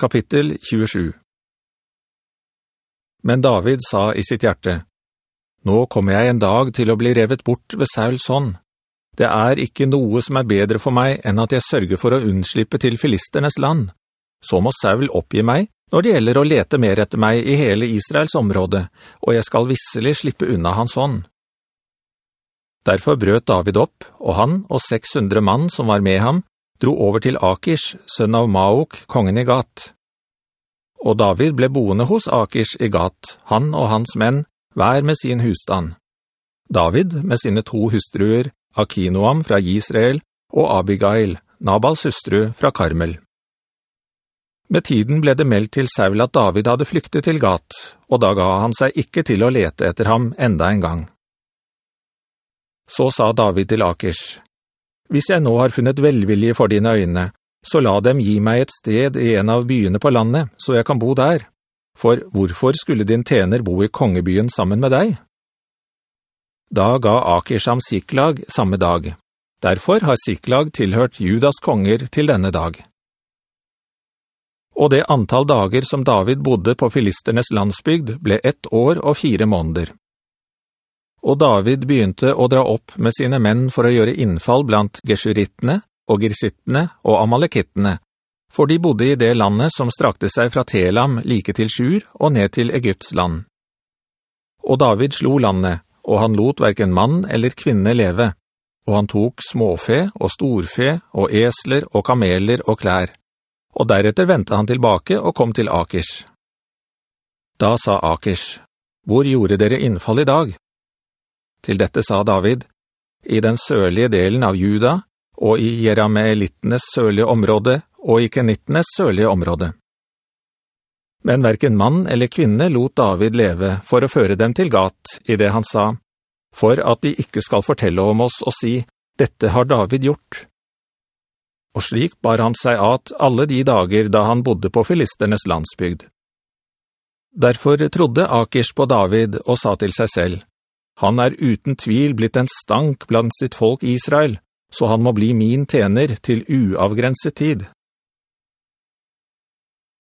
Kapittel 27 Men David sa i sitt hjerte, «Nå kommer jeg en dag til å bli revet bort ved Sauls hånd. Det er ikke noe som er bedre for meg enn at jeg sørger for å unnslippe til filisternes land. Så må Saul oppgi meg når det gjelder å lete mer etter meg i hele Israels område, og jeg skal visselig slippe unna hans hånd.» Derfor brøt David opp, og han og 600 mann som var med ham, dro over til Akish, sønn av Maok, kongen i Gat. Og David ble boende hos Akish i Gat, han og hans menn, hver med sin husstand. David med sine to hustruer, Akinoam fra Israel og Abigail, Nabals hustru fra Karmel. Med tiden ble det meldt til Saul at David hadde flyktet til Gat, og da ga han seg ikke til å lete etter ham enda en gang. Så sa David til Akish, «Hvis jeg nå har funnet velvilje for dine øyne, så la dem gi meg et sted i en av byene på landet, så jeg kan bo der. For hvorfor skulle din tener bo i kongebyen sammen med deg?» Da ga Akisham Siklag samme dag. Derfor har Siklag tilhørt Judas konger til denne dag. Og det antall dager som David bodde på filisternes landsbygd ble ett år og fire måneder. Og David begynte å dra opp med sine menn for å gjøre innfall blant geshurittene og girsittene og amalekittene, for de bodde i det landet som strakte seg fra Telam like til Sjur og ned til Egypts land. Og David slo landet, og han lot hverken mann eller kvinne leve, og han tok småfe og storfe og esler og kameler og klær, og deretter ventet han tilbake og kom til Akers. Da sa Akers, «Hvor gjorde dere innfall i dag?» Til dette sa David, «I den sørlige delen av Juda, og i Jerameelittenes sørlige område, og i Kenittenes sørlige område.» Men hverken mann eller kvinne lot David leve for å føre dem til gat, i det han sa, «For at de ikke skal fortelle om oss og si, dette har David gjort.» Og slik bar han seg at alle de dager da han bodde på filisternes landsbygd. Derfor trodde Akish på David og sa til seg selv, han er uten tvil blitt en stank blant sitt folk Israel, så han må bli min tjener til uavgrenset tid.